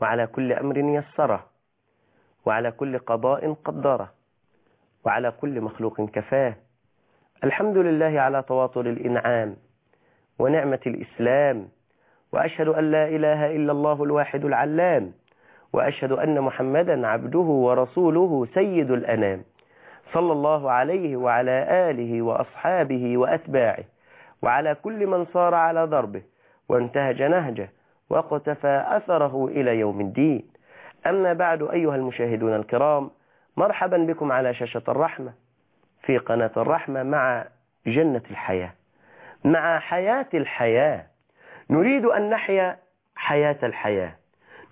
وعلى كل أمر يسره وعلى كل قضاء قدره وعلى كل مخلوق كفاه. الحمد لله على تواطر الإنعام ونعمة الإسلام وأشهد أن لا إله إلا الله الواحد العلام وأشهد أن محمدا عبده ورسوله سيد الأنام. صلى الله عليه وعلى آله وأصحابه وأتباعه وعلى كل من صار على ضربه وانتهج نهجه واقتفى أثره إلى يوم الدين. أما بعد أيها المشاهدون الكرام مرحبا بكم على شاشة الرحمة في قناة الرحمة مع جنة الحياة. مع حياة الحياة نريد أن نحيا حياة الحياة.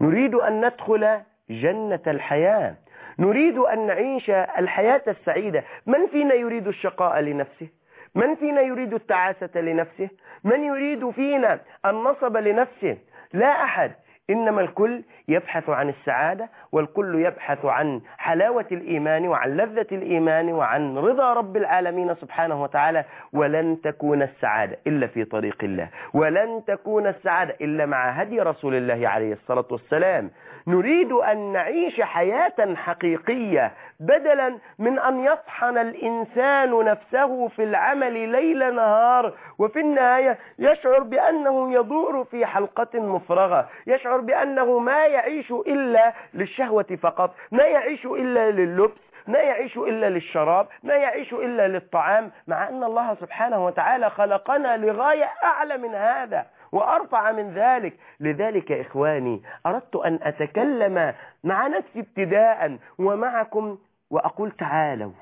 نريد أن ندخل جنة الحياة. نريد أن نعيش الحياة السعيدة. من فينا يريد الشقاء لنفسه؟ من فينا يريد التعاسة لنفسه؟ من يريد فينا النصب لنفسه؟ لا أحد. إنما الكل يبحث عن السعادة والكل يبحث عن حلاوة الإيمان وعن لذة الإيمان وعن رضا رب العالمين سبحانه وتعالى. ولن تكون السعادة إلا في طريق الله. ولن تكون السعادة إلا مع هدي رسول الله عليه الصلاة والسلام. نريد أن نعيش حياة حقيقية بدلا من أن يطحن الإنسان نفسه في العمل ليل نهار وفي النهاية يشعر بأنه يدور في حلقة مفرغة يشعر بأنه ما يعيش إلا للشهوة فقط ما يعيش إلا لللبس ما يعيش إلا للشراب ما يعيش إلا للطعام مع أن الله سبحانه وتعالى خلقنا لغاية أعلى من هذا. وأرفع من ذلك. لذلك إخواني أردت أن أتكلم مع نفسي ابتداء ومعكم وأقول تعالوا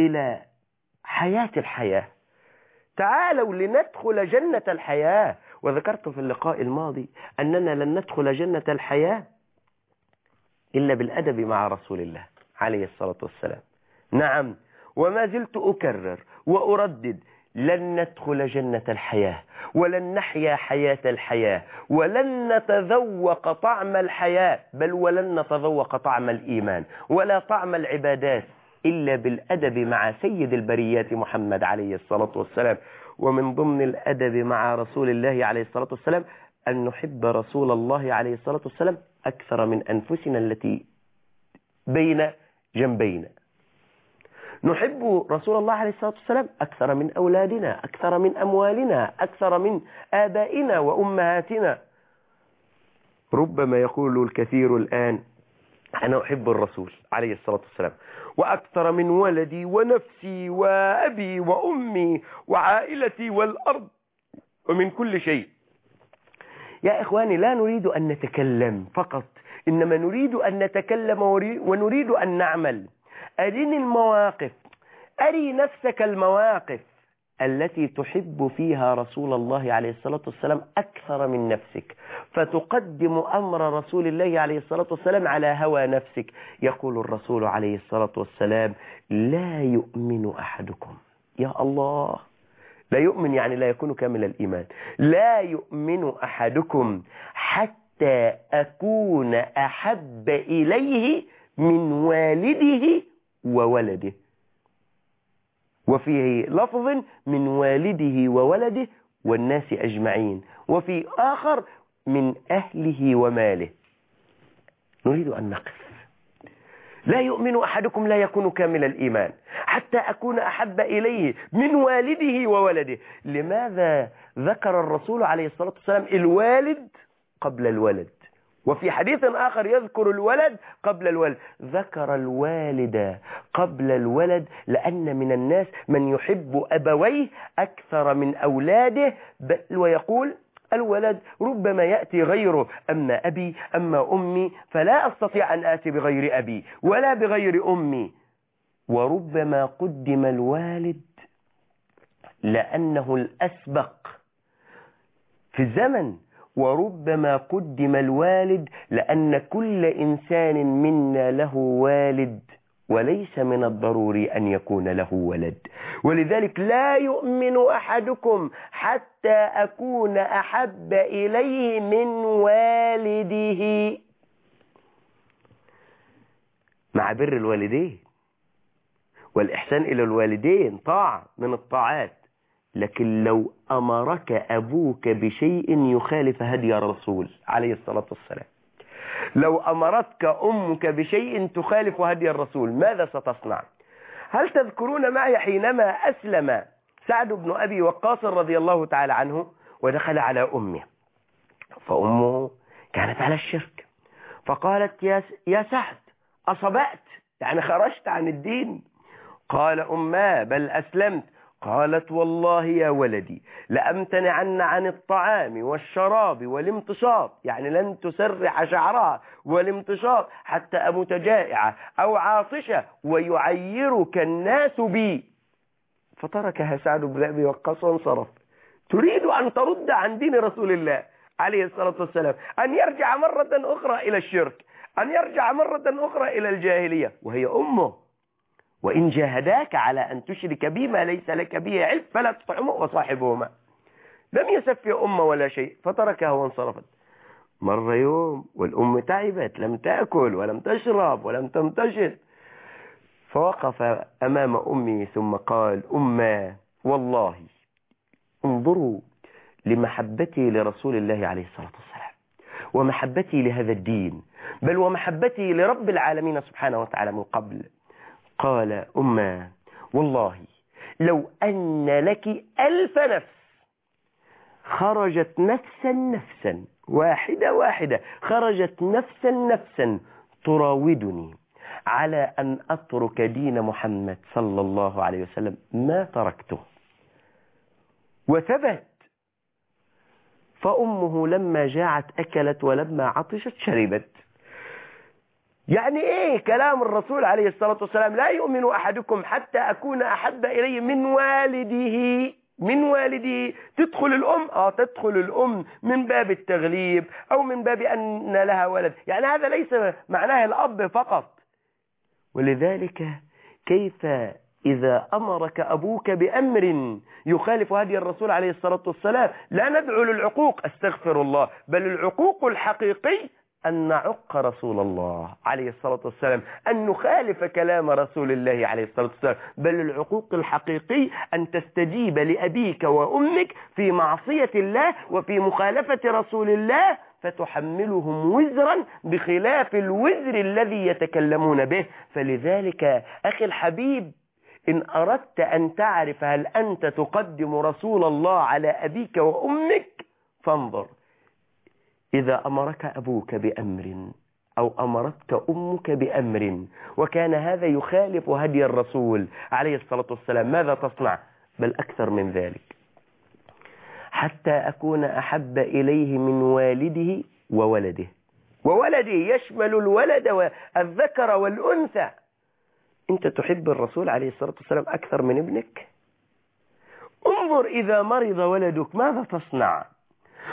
إلى حياة الحياة. تعالوا لندخل جنة الحياة. وذكرت في اللقاء الماضي أننا لن ندخل جنة الحياة إلا بالأدب مع رسول الله عليه الصلاة والسلام. نعم وما زلت أكرر وأردد لن ندخل جنة الحياة ولن نحيا حياة الحياة ولن نتذوق طعم الحياة بل ولن نتذوق طعم الإيمان ولا طعم العبادات إلا بالأدب مع سيد البريات محمد عليه الصلاة والسلام. ومن ضمن الأدب مع رسول الله عليه الصلاة والسلام أن نحب رسول الله عليه الصلاة والسلام أكثر من أنفسنا التي بين جنبينا. نحب رسول الله عليه الصلاة والسلام أكثر من أولادنا أكثر من أموالنا أكثر من آبائنا وأمهاتنا. ربما يقول الكثير الآن أنا أحب الرسول عليه الصلاة والسلام وأكثر من ولدي ونفسي وأبي وأمي وعائلتي والأرض ومن كل شيء. يا إخواني لا نريد أن نتكلم فقط إنما نريد أن نتكلم ونريد أن نعمل. أرني المواقف أري نفسك المواقف التي تحب فيها رسول الله عليه الصلاة والسلام أكثر من نفسك. فتقدم أمر رسول الله عليه الصلاة والسلام على هوى نفسك. يقول الرسول عليه الصلاة والسلام لا يؤمن أحدكم. يا الله! لا يؤمن يعني لا يكون كامل الإيمان. لا يؤمن أحدكم حتى أكون أحب إليه من والده وولده. وفي لفظ من والده وولده والناس أجمعين. وفي آخر من أهله وماله. نريد أن نقف. لا يؤمن أحدكم لا يكون كامل الإيمان. حتى أكون أحب إليه من والده وولده. لماذا ذكر الرسول عليه الصلاة والسلام الوالد قبل الولد؟ وفي حديث آخر يذكر الولد قبل الولد. ذكر الوالد قبل الولد لأن من الناس من يحب أبويه أكثر من أولاده بل ويقول الولد ربما يأتي غيره أما أبي أما أمي فلا أستطيع أن آتي بغير أبي ولا بغير أمي. وربما قدم الوالد لأنه الأسبق في الزمن وربما قدم الوالد لأن كل إنسان منا له والد وليس من الضروري أن يكون له ولد. ولذلك لا يؤمن أحدكم حتى أكون أحب إليه من والده. مع بر الوالدين والإحسان إلى الوالدين طاعة من الطاعات. لكن لو أمرك أبوك بشيء يخالف هدي الرسول عليه الصلاة والسلام. لو أمرتك أمك بشيء تخالف هدي الرسول ماذا ستصنع؟ هل تذكرون معي حينما أسلم سعد بن أبي وقاص رضي الله تعالى عنه ودخل على أمه؟ فأمه كانت على الشرك. فقالت يا يا سعد أصبأت؟ يعني خرجت عن الدين. قال أما بل أسلمت. قالت والله يا ولدي لأمتنعن عن الطعام والشراب والامتشاط يعني لن تسرح شعرها والامتشاط حتى أموت جائعة أو عاطشة ويعيرك الناس بي. فتركها سعد بن أبي وقاص وانصرف. تريد أن ترد عن دين رسول الله عليه الصلاة والسلام أن يرجع مرة أخرى إلى الشرك أن يرجع مرة أخرى إلى الجاهلية وهي أمه. وإن جاهداك على أن تشرك بي ما ليس لك به علم فلا تطعمه وصاحبهما. لم يسف أمة ولا شيء فتركها وانصرفت. مر يوم والأم تعبت لم تأكل ولم تشرب ولم تمتشط فوقف أمام أمي ثم قال أمة والله انظروا لمحبتي لرسول الله عليه الصلاة والسلام ومحبتي لهذا الدين بل ومحبتي لرب العالمين سبحانه وتعالى من قبل. قال أمه والله لو أن لك ألف نفس خرجت نفسا نفسا واحدة واحدة خرجت نفسا نفسا تراودني على أن أترك دين محمد صلى الله عليه وسلم ما تركته. وثبت فأمه لما جاعت أكلت ولما عطشت شربت. يعني إيه كلام الرسول عليه الصلاة والسلام؟ لا يؤمن أحدكم حتى أكون أحب إليه من والده من والده. تدخل الأم؟ آه تدخل الأم من باب التغليب أو من باب أن لها ولد. يعني هذا ليس معناه الأب فقط. ولذلك كيف إذا أمرك أبوك بأمر يخالف هدي الرسول عليه الصلاة والسلام؟ لا ندعو للعقوق أستغفر الله بل العقوق الحقيقي أن نعق رسول الله عليه الصلاة والسلام أن نخالف كلام رسول الله عليه الصلاة والسلام. بل العقوق الحقيقي أن تستجيب لأبيك وأمك في معصية الله وفي مخالفة رسول الله فتحملهم وزرا بخلاف الوزر الذي يتكلمون به. فلذلك أخي الحبيب إن أردت أن تعرف هل أنت تقدم رسول الله على أبيك وأمك فانظر. إذا أمرك أبوك بأمر أو أمرتك أمك بأمر وكان هذا يخالف هدي الرسول عليه الصلاة والسلام. ماذا تصنع؟ بل أكثر من ذلك. حتى أكون أحب إليه من والده وولده. وولده يشمل الولد والذكر والأنثى. أنت تحب الرسول عليه الصلاة والسلام أكثر من ابنك؟ انظر إذا مرض ولدك ماذا تصنع؟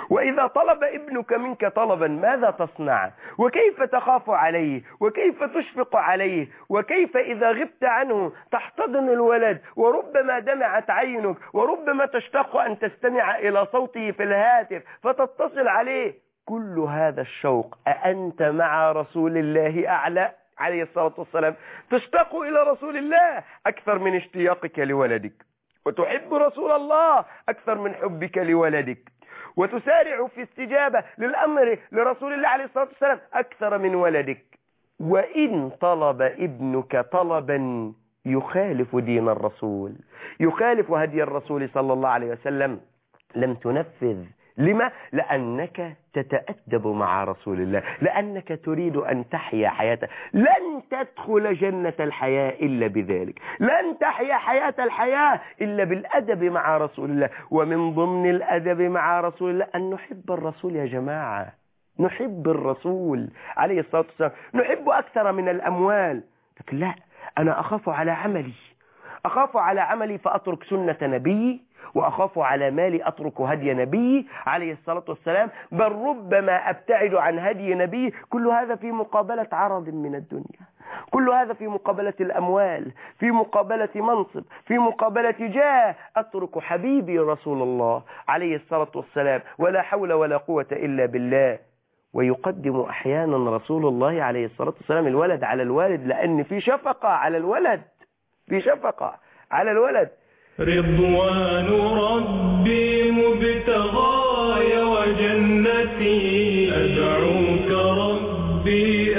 وإذا طلب ابنك منك طلبا ماذا تصنع؟ وكيف تخاف عليه؟ وكيف تشفق عليه؟ وكيف إذا غبت عنه تحتضن الولد؟ وربما دمعت عينك وربما تشتاق أن تستمع إلى صوته في الهاتف فتتصل عليه. كل هذا الشوق أأنت مع رسول الله أعلى؟ عليه الصلاة والسلام. تشتاق إلى رسول الله أكثر من اشتياقك لولدك. وتحب رسول الله أكثر من حبك لولدك. وتسارع في استجابة للأمر لرسول الله عليه الصلاة والسلام أكثر من ولدك. وإن طلب ابنك طلبا يخالف دين الرسول يخالف هدي الرسول صلى الله عليه وسلم لم تنفذ لما؟ لأنك تتأدب مع رسول الله لأنك تريد أن تحيا حياته لن تدخل جنة الحياة إلا بذلك. لن تحيا حياة الحياة إلا بالأدب مع رسول الله. ومن ضمن الأدب مع رسول الله أن نحب الرسول يا جماعة. نحب الرسول عليه الصلاة والسلام. نحب أكثر من الأموال. لكن لا أنا أخاف على عملي. أخاف على عملي فأترك سنة نبي وأخاف على مالي أترك هدي نبي عليه الصلاة والسلام بل ربما أبتعد عن هدي نبي. كل هذا في مقابلة عرض من الدنيا. كل هذا في مقابلة الأموال في مقابلة منصب في مقابلة جاه. أترك حبيبي رسول الله عليه الصلاة والسلام ولا حول ولا قوة إلا بالله. ويقدم أحيانا رسول الله عليه الصلاة والسلام الولد على الوالد لأن في شفقة على الولد في شفقة على الولد. رضوان ربي مبتغاي وجنتي. أدعوك ربي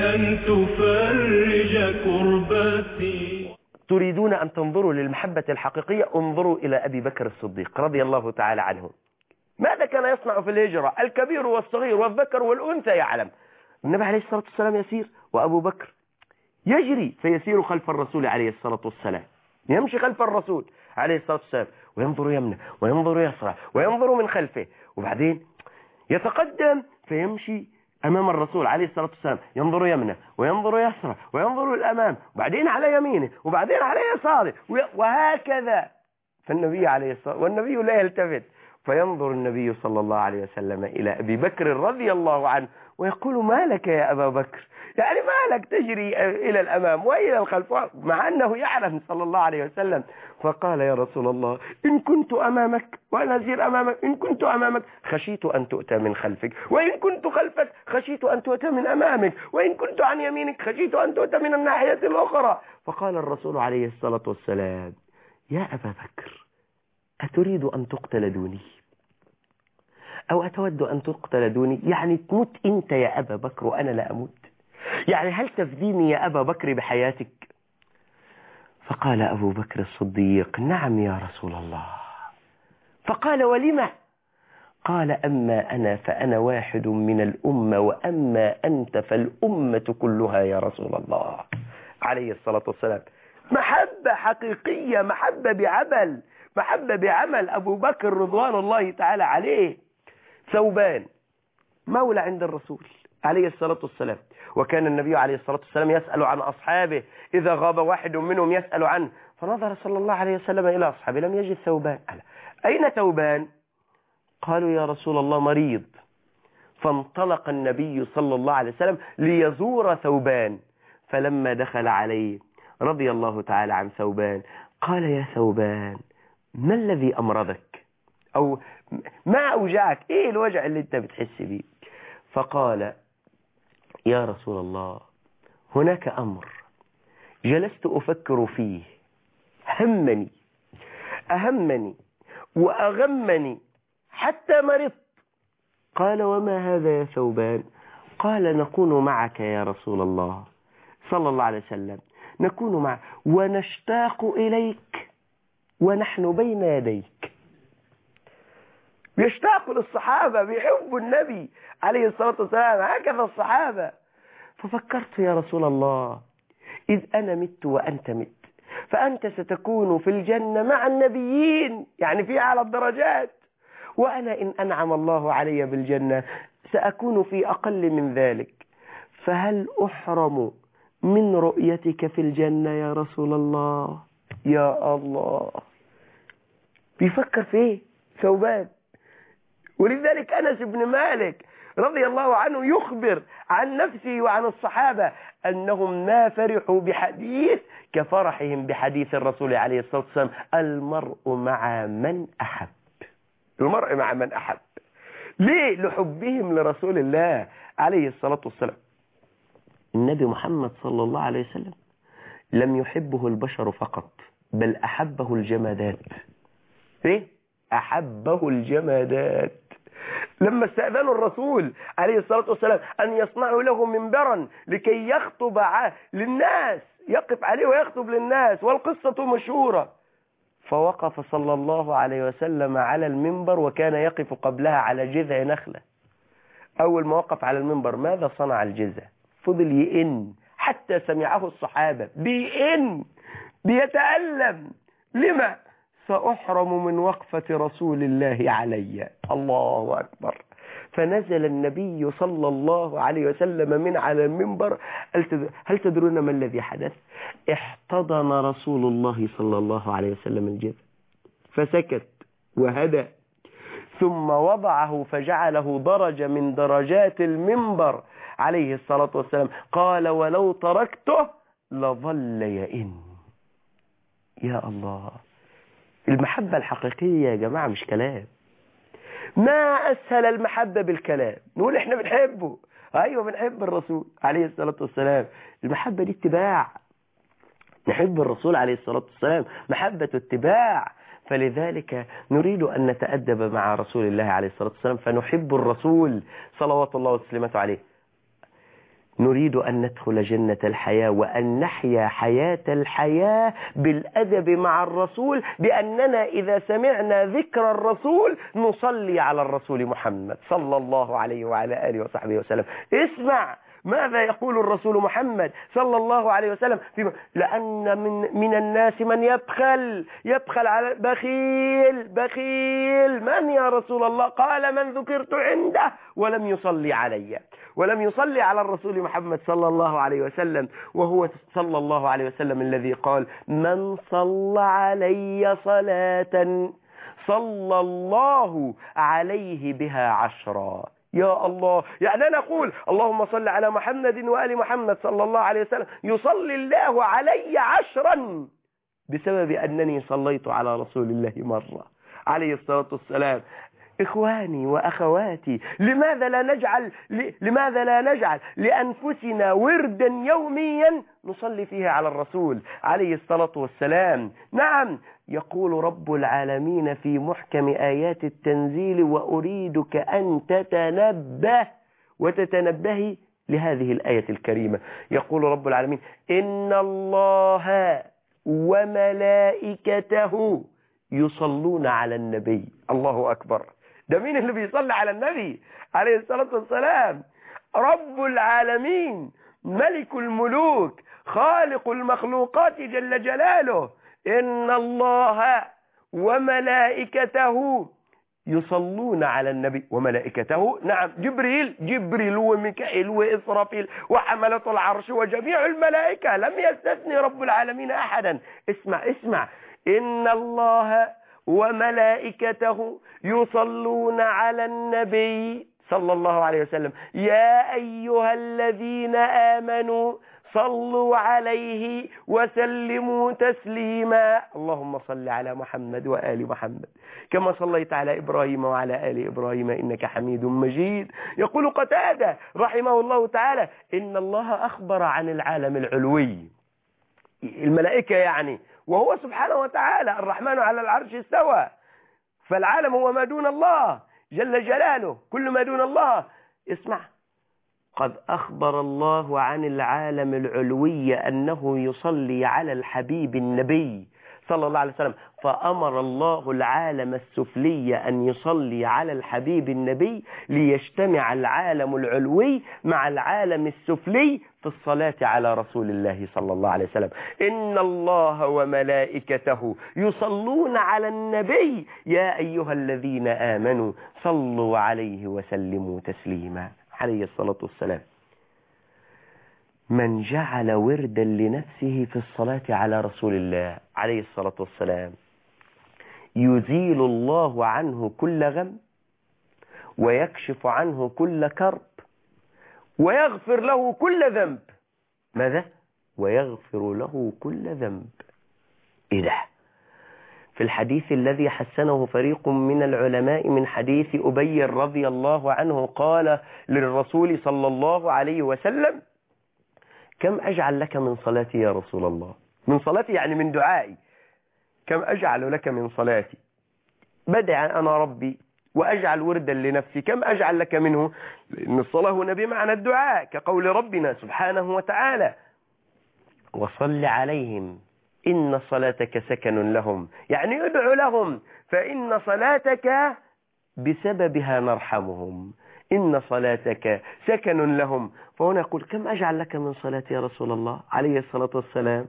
تفرج كربتي. تريدون أن تنظروا للمحبة الحقيقية؟ انظروا إلى أبي بكر الصديق رضي الله تعالى عنه. ماذا كان يصنع في الهجرة؟ الكبير والصغير والذكر والأنثى يعلم. النبي عليه الصلاة والسلام يسير وأبو بكر يجري فيسير خلف الرسول عليه الصلاة والسلام. يمشي خلف الرسول عليه الصلاة والسلام وينظر يمنه وينظر يسرى وينظر من خلفه وبعدين يتقدم فيمشي أمام الرسول عليه الصلاة والسلام ينظر يمنه وينظر يسرى وينظر الأمام وبعدين على يمينه وبعدين على يساره وهكذا. فالنبي عليه الصلاة والنبي لا يلتفت. فينظر النبي صلى الله عليه وسلم إلى أبي بكر رضي الله عنه ويقول ما لك يا أبا بكر؟ يعني ما لك تجري إلى الأمام وإلى الخلف مع أنه يعلم صلى الله عليه وسلم. فقال يا رسول الله إن كنت أمامك وأنا أسير أمامك إن كنت أمامك خشيت أن تؤتى من خلفك وإن كنت خلفك خشيت أن تؤتى من أمامك وإن كنت عن يمينك خشيت أن تؤتى من الناحية الأخرى. فقال الرسول عليه الصلاة والسلام يا أبا بكر أتريد أن تقتل دوني؟ أو أتود أن تقتل دوني يعني تموت أنت يا أبا بكر وأنا لا أموت. يعني هل تفديني يا أبا بكر بحياتك؟ فقال أبو بكر الصديق نعم يا رسول الله. فقال ولم؟ قال أما أنا فأنا واحد من الأمة وأما أنت فالأمة كلها يا رسول الله. عليه الصلاة والسلام. محبة حقيقية محبة بعمل محبة بعمل. أبو بكر رضوان الله تعالى عليه. ثوبان. مولى عند الرسول عليه الصلاة والسلام. وكان النبي عليه الصلاة والسلام يسأل عن أصحابه. إذا غاب واحد منهم يسأل عنه. فنظر صلى الله عليه وسلم إلى أصحابه. لم يجد ثوبان. أين ثوبان؟ قالوا يا رسول الله مريض. فانطلق النبي صلى الله عليه وسلم ليزور ثوبان. فلما دخل عليه رضي الله تعالى عن ثوبان قال يا ثوبان ما الذي أمرضك؟ أو ما أوجعك؟ إيه الوجع اللي أنت بتحس بيه؟ فقال يا رسول الله هناك أمر جلست أفكر فيه. همني أهمني وأغمني حتى مرضت. قال وما هذا يا ثوبان؟ قال نكون معك يا رسول الله صلى الله عليه وسلم. نكون معك ونشتاق إليك ونحن بين يديك. بيشتاقوا للصحابة بيحبوا النبي عليه الصلاة والسلام هكذا الصحابة. ففكرت يا رسول الله إذ أنا مت وأنت مت فأنت ستكون في الجنة مع النبيين يعني في أعلى الدرجات. وأنا إن أنعم الله علي بالجنة سأكون في أقل من ذلك. فهل أحرم من رؤيتك في الجنة يا رسول الله؟ يا الله. بيفكر في إيه؟ ولذلك أنس بن مالك رضي الله عنه يخبر عن نفسه وعن الصحابة أنهم ما فرحوا بحديث كفرحهم بحديث الرسول عليه الصلاة والسلام المرء مع من أحب. المرء مع من أحب. ليه؟ لحبهم لرسول الله عليه الصلاة والسلام. النبي محمد صلى الله عليه وسلم لم يحبه البشر فقط بل أحبه الجمادات. ليه أحبه الجمادات. لما استأذنوا الرسول عليه الصلاة والسلام أن يصنعوا له منبرا لكي يخطب للناس يقف عليه ويخطب للناس والقصة مشهورة. فوقف صلى الله عليه وسلم على المنبر وكان يقف قبلها على جذع نخلة. أول ما وقف على المنبر ماذا صنع الجذع؟ فضل يئن. حتى سمعه الصحابة بيئن بيتألم. لما؟ سأحرم من وقفة رسول الله علي. الله أكبر. فنزل النبي صلى الله عليه وسلم من على المنبر. هل تدرون ما الذي حدث؟ احتضن رسول الله صلى الله عليه وسلم الجذع فسكت وهدى. ثم وضعه فجعله درجة من درجات المنبر عليه الصلاة والسلام. قال ولو تركته لظل يئن. يا الله. المحبة الحقيقية يا جماعة مش كلام. ما أسهل المحبة بالكلام. نقول إحنا بنحبه. أيوة بنحب الرسول عليه الصلاة والسلام. المحبة دي اتباع. نحب الرسول عليه الصلاة والسلام. محبة اتباع. فلذلك نريد أن نتأدب مع رسول الله عليه الصلاة والسلام. فنحب الرسول صلوات الله وسلامته عليه. نريد أن ندخل جنة الحياة وأن نحيا حياة الحياة بالأدب مع الرسول بأننا إذا سمعنا ذكر الرسول نصلي على الرسول محمد صلى الله عليه وعلى آله وصحبه وسلم. اسمع ماذا يقول الرسول محمد صلى الله عليه وسلم في لأن من, من الناس من يبخل يبخل على بخيل بخيل. من يا رسول الله؟ قال من ذكرت عنده ولم يصلي علي. ولم يصلي على الرسول محمد صلى الله عليه وسلم. وهو صلى الله عليه وسلم الذي قال من صلى علي صلاة صلى الله عليه بها عشرا. يا الله. يعني أنا أقول اللهم صل على محمد وآل محمد صلى الله عليه وسلم. يصلي الله علي عشرا بسبب أنني صليت على رسول الله مرة. عليه الصلاة والسلام. إخواني وأخواتي لماذا لا نجعل لماذا لا نجعل لأنفسنا وردا يوميا نصلي فيه على الرسول عليه الصلاة والسلام؟ نعم يقول رب العالمين في محكم آيات التنزيل وأريدك أن تتنبه وتتنبهي لهذه الآية الكريمة. يقول رب العالمين إن الله وملائكته يصلون على النبي. الله أكبر. ده مين اللي بيصلي على النبي؟ عليه الصلاة والسلام. رب العالمين ملك الملوك خالق المخلوقات جل جلاله. إن الله وملائكته يصلون على النبي. وملائكته نعم جبريل جبريل وميكائيل وإسرافيل وحملة العرش وجميع الملائكة. لم يستثني رب العالمين أحدا. اسمع اسمع. إن الله وملائكته يصلون على النبي صلى الله عليه وسلم. يا أيها الذين آمنوا صلوا عليه وسلموا تسليما. اللهم صل على محمد وآل محمد. كما صليت على إبراهيم وعلى آل إبراهيم إنك حميد مجيد. يقول قتادة رحمه الله تعالى إن الله أخبر عن العالم العلوي. الملائكة يعني. وهو سبحانه وتعالى الرحمن على العرش استوى. فالعالم هو ما دون الله. جل جلاله. كل ما دون الله. اسمع. قد أخبر الله عن العالم العلوي أنه يصلي على الحبيب النبي صلى الله عليه وسلم. فأمر الله العالم السفلي أن يصلي على الحبيب النبي ليجتمع العالم العلوي مع العالم السفلي في الصلاة على رسول الله صلى الله عليه وسلم. إن الله وملائكته يصلون على النبي. يا أيها الذين آمنوا صلوا عليه وسلموا تسليما. عليه الصلاة والسلام من جعل وردا لنفسه في الصلاة على رسول الله عليه الصلاة والسلام يزيل الله عنه كل غم ويكشف عنه كل كرب ويغفر له كل ذنب ماذا؟ ويغفر له كل ذنب إيه ده؟ في الحديث الذي حسنه فريق من العلماء من حديث أبي رضي الله عنه قال للرسول صلى الله عليه وسلم كم أجعل لك من صلاتي يا رسول الله؟ من صلاتي يعني من دعائي. كم أجعل لك من صلاتي؟ بدع أنا ربي وأجعل وردا لنفسي. كم أجعل لك منه؟ لأن الصلاة هنا بمعنى الدعاء كقول ربنا سبحانه وتعالى وصل عليهم إن صلاتك سكن لهم. يعني ادع لهم. فإن صلاتك بسببها نرحمهم. إن صلاتك سكن لهم. فهنا يقول كم أجعل لك من صلاتي يا رسول الله؟ عليه الصلاة والسلام.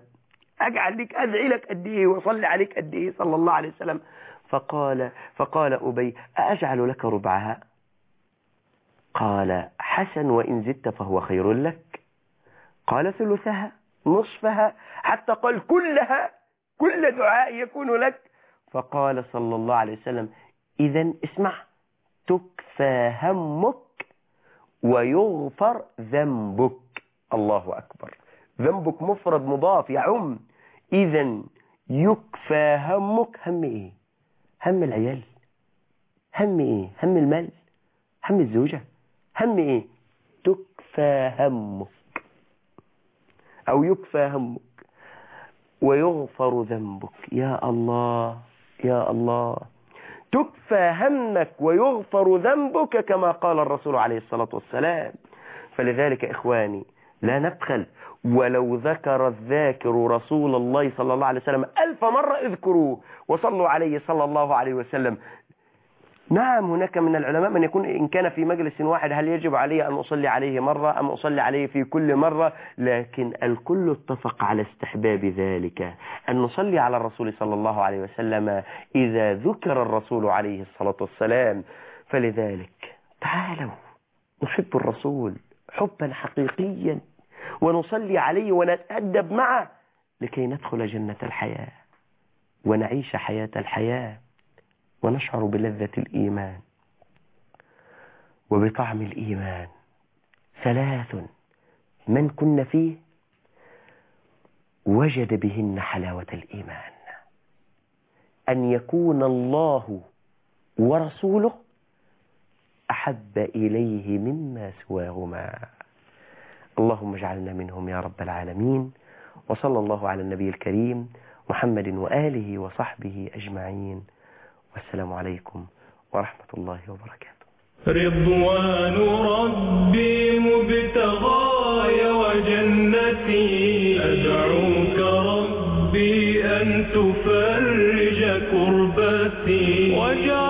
أجعل لك أدعي لك قد إيه وصلي عليك قد إيه صلى الله عليه وسلم. فقال فقال أبي أأجعل لك ربعها؟ قال حسن وإن زدت فهو خير لك. قال ثلثها؟ نصفها حتى قال كلها كل دعاء يكون لك. فقال صلى الله عليه وسلم إذا اسمع تكفى همك ويغفر ذنبك. الله أكبر. ذنبك مفرد مضاف يعم. إذا يكفى همك هم إيه؟ هم العيال. هم إيه؟ هم المال. هم الزوجة. هم إيه؟ تكفى همك. أو يكفى همك ويغفر ذنبك. يا الله يا الله. تكفى همك ويغفر ذنبك كما قال الرسول عليه الصلاة والسلام. فلذلك إخواني لا نبخل. ولو ذكر الذاكر رسول الله صلى الله عليه وسلم ألف مرة اذكروه وصلوا عليه صلى الله عليه وسلم. نعم هناك من العلماء من يكون إن كان في مجلس واحد هل يجب علي أن أصلي عليه مرة أم أصلي عليه في كل مرة؟ لكن الكل اتفق على استحباب ذلك أن نصلي على الرسول صلى الله عليه وسلم إذا ذكر الرسول عليه الصلاة والسلام. فلذلك تعالوا نحب الرسول حبا حقيقيا ونصلي عليه ونتأدب معه لكي ندخل جنة الحياة ونعيش حياة الحياة. ونشعر بلذة الإيمان وبطعم الإيمان. ثلاث من كن فيه وجد بهن حلاوة الإيمان. أن يكون الله ورسوله أحب إليه مما سواهما. اللهم اجعلنا منهم يا رب العالمين وصلى الله على النبي الكريم محمد وآله وصحبه أجمعين. والسلام عليكم ورحمة الله وبركاته. رضوان ربي مبتغاي وجنتي. أدعوك ربي أن تفرج كربتي. واجعل